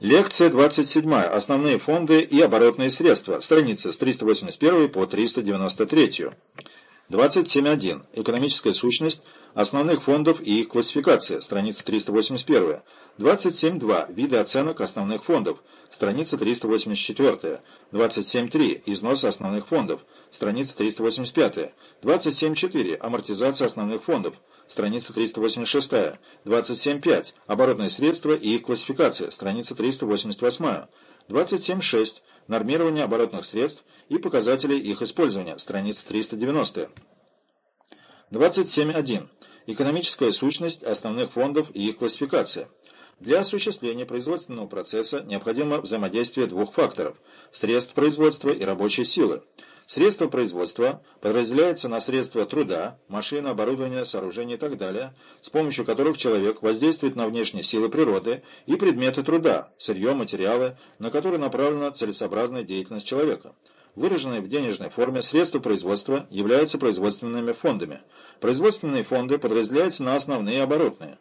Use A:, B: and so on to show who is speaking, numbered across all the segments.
A: Лекция 27. Основные фонды и оборотные средства. Страницы с 381 по 393. 27.1. Экономическая сущность основных фондов и их классификация. Страница 381. 27.2. Виды оценок основных фондов. Страница 384. 27.3. Износ основных фондов. Страница 385. 27.4. Амортизация основных фондов страница 386, 27.5, оборотные средства и их классификация, страница 388, 27.6, нормирование оборотных средств и показатели их использования, страница 390, 27.1, экономическая сущность основных фондов и их классификация. Для осуществления производственного процесса необходимо взаимодействие двух факторов – средств производства и рабочей силы. Средства производства подразделяются на средства труда, машины, оборудование, сооружения и так далее, с помощью которых человек воздействует на внешние силы природы и предметы труда, сырье, материалы, на которые направлена целесообразная деятельность человека. Выраженные в денежной форме средства производства являются производственными фондами. Производственные фонды подразделяются на основные и оборотные.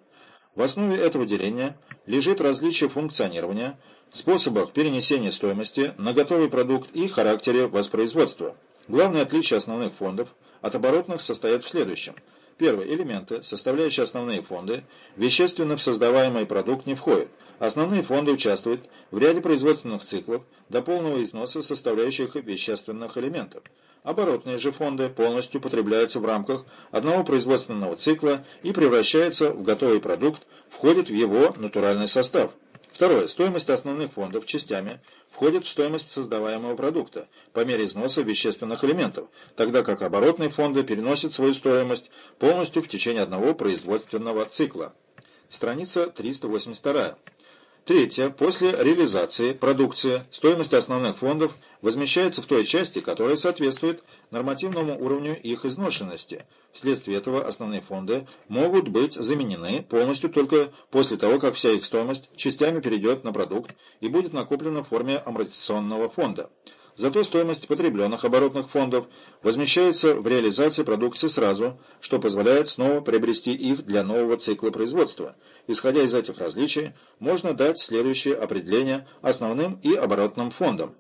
A: В основе этого деления лежит различие функционирования – способах перенесения стоимости на готовый продукт и характере воспроизводства. Главное отличие основных фондов от оборотных состоит в следующем. Первое. Элементы, составляющие основные фонды, вещественно в создаваемый продукт не входят. Основные фонды участвуют в ряде производственных циклов до полного износа составляющих вещественных элементов. Оборотные же фонды полностью потребляются в рамках одного производственного цикла и превращаются в готовый продукт, входят в его натуральный состав. Второе. Стоимость основных фондов частями входит в стоимость создаваемого продукта по мере износа вещественных элементов, тогда как оборотные фонды переносят свою стоимость полностью в течение одного производственного цикла. Страница 382. Третье. После реализации продукции стоимость основных фондов возмещается в той части, которая соответствует нормативному уровню их изношенности. Вследствие этого основные фонды могут быть заменены полностью только после того, как вся их стоимость частями перейдет на продукт и будет накоплена в форме амортизационного фонда. Зато стоимость потребленных оборотных фондов возмещается в реализации продукции сразу, что позволяет снова приобрести их для нового цикла производства. Исходя из этих различий, можно дать следующее определение основным и оборотным фондам.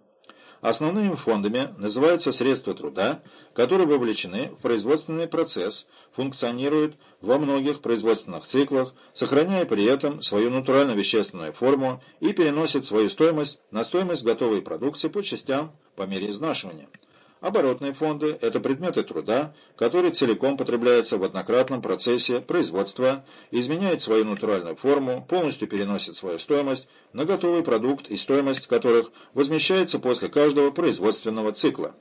A: Основными фондами называются средства труда, которые вовлечены в производственный процесс, функционируют во многих производственных циклах, сохраняя при этом свою натурально-вещественную форму и переносят свою стоимость на стоимость готовой продукции по частям по мере изнашивания. Оборотные фонды – это предметы труда, которые целиком потребляются в однократном процессе производства, изменяют свою натуральную форму, полностью переносят свою стоимость на готовый продукт и стоимость которых возмещается после каждого производственного цикла.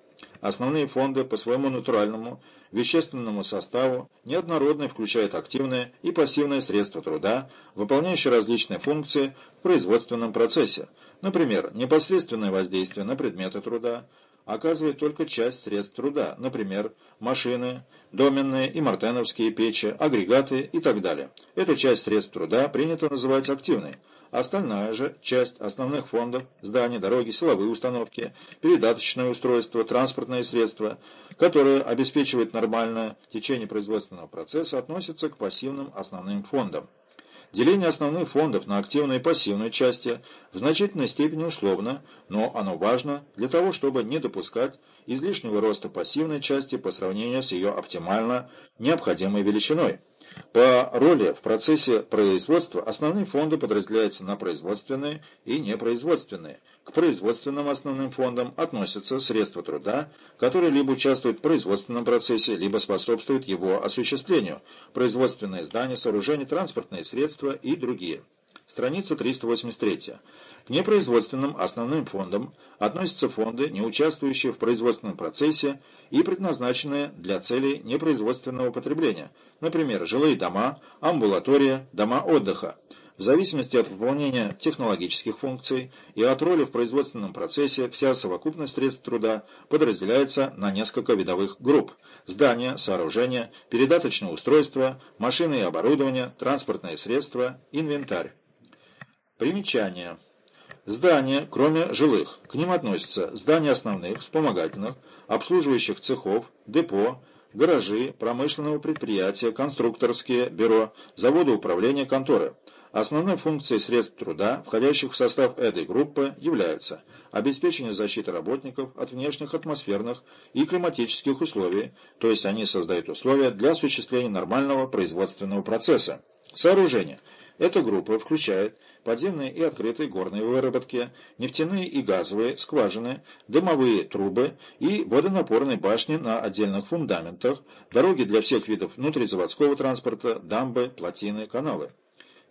A: Основные фонды по своему натуральному вещественному составу неоднородны включают активные и пассивные средства труда, выполняющие различные функции в производственном процессе, например, непосредственное воздействие на предметы труда, оказывает только часть средств труда, например, машины, доменные и мартеновские печи, агрегаты и так далее. Эту часть средств труда принято называть активной. Остальная же часть основных фондов, здания, дороги, силовые установки, передаточное устройство, транспортные средства, которые обеспечивают нормальное течение производственного процесса, относятся к пассивным основным фондам. Деление основных фондов на активную и пассивную части в значительной степени условно, но оно важно для того, чтобы не допускать излишнего роста пассивной части по сравнению с ее оптимально необходимой величиной. По роли в процессе производства основные фонды подразделяются на производственные и непроизводственные. К производственным основным фондам относятся средства труда, которые либо участвуют в производственном процессе, либо способствуют его осуществлению, производственные здания, сооружения, транспортные средства и другие. Страница 383. К непроизводственным основным фондам относятся фонды, не участвующие в производственном процессе и предназначенные для целей непроизводственного потребления, например, жилые дома, амбулатория, дома отдыха. В зависимости от выполнения технологических функций и от роли в производственном процессе вся совокупность средств труда подразделяется на несколько видовых групп – здания, сооружения, передаточные устройства, машины и оборудование, транспортные средства, инвентарь. Примечание. Здания, кроме жилых, к ним относятся здания основных, вспомогательных, обслуживающих цехов, депо, гаражи, промышленного предприятия, конструкторские бюро, заводы управления, конторы. Основной функцией средств труда, входящих в состав этой группы, является обеспечение защиты работников от внешних атмосферных и климатических условий, то есть они создают условия для осуществления нормального производственного процесса. Сооружение. Эта группа включает подземные и открытые горные выработки, нефтяные и газовые скважины, дымовые трубы и водонапорные башни на отдельных фундаментах, дороги для всех видов внутризаводского транспорта, дамбы, плотины, каналы.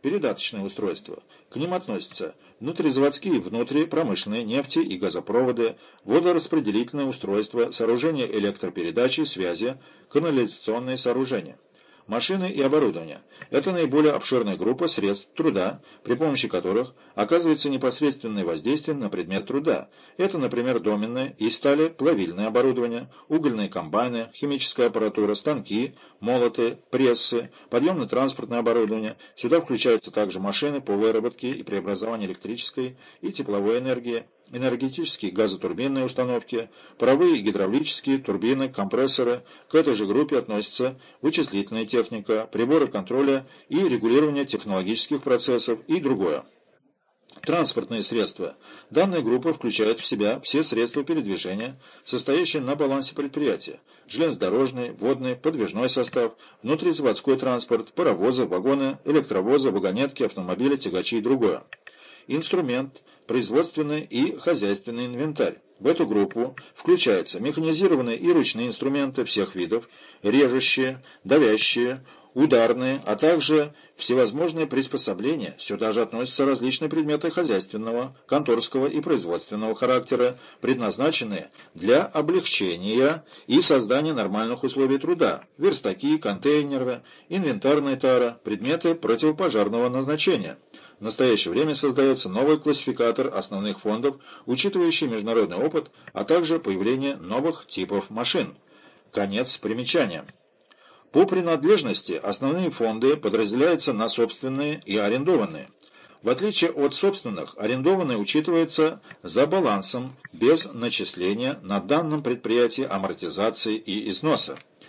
A: Передаточные устройства. К ним относятся внутризаводские, внутрипромышленные, нефти и газопроводы, водораспределительные устройства, сооружения электропередачи, связи, канализационные сооружения. Машины и оборудование – это наиболее обширная группа средств труда, при помощи которых оказывается непосредственное воздействие на предмет труда. Это, например, доменное и стали плавильное оборудование, угольные комбайны, химическая аппаратура, станки, молоты, прессы, подъемно-транспортное оборудование. Сюда включаются также машины по выработке и преобразованию электрической и тепловой энергии, энергетические газотурбинные установки, паровые гидравлические, турбины, компрессоры. К этой же группе относятся вычислительная техника, приборы контроля и регулирования технологических процессов и другое. Транспортные средства. Данная группа включает в себя все средства передвижения, состоящие на балансе предприятия. Железнодорожный, водный, подвижной состав, внутризаводской транспорт, паровозы, вагоны, электровозы, вагонетки, автомобили, тягачи и другое. Инструмент – производственный и хозяйственный инвентарь. В эту группу включаются механизированные и ручные инструменты всех видов, режущие, давящие, ударные, а также всевозможные приспособления. Сюда же относятся различные предметы хозяйственного, конторского и производственного характера, предназначенные для облегчения и создания нормальных условий труда, верстаки, контейнеры, инвентарная тара, предметы противопожарного назначения. В настоящее время создается новый классификатор основных фондов, учитывающий международный опыт, а также появление новых типов машин. Конец примечания. По принадлежности основные фонды подразделяются на собственные и арендованные. В отличие от собственных, арендованные учитываются за балансом без начисления на данном предприятии амортизации и износа.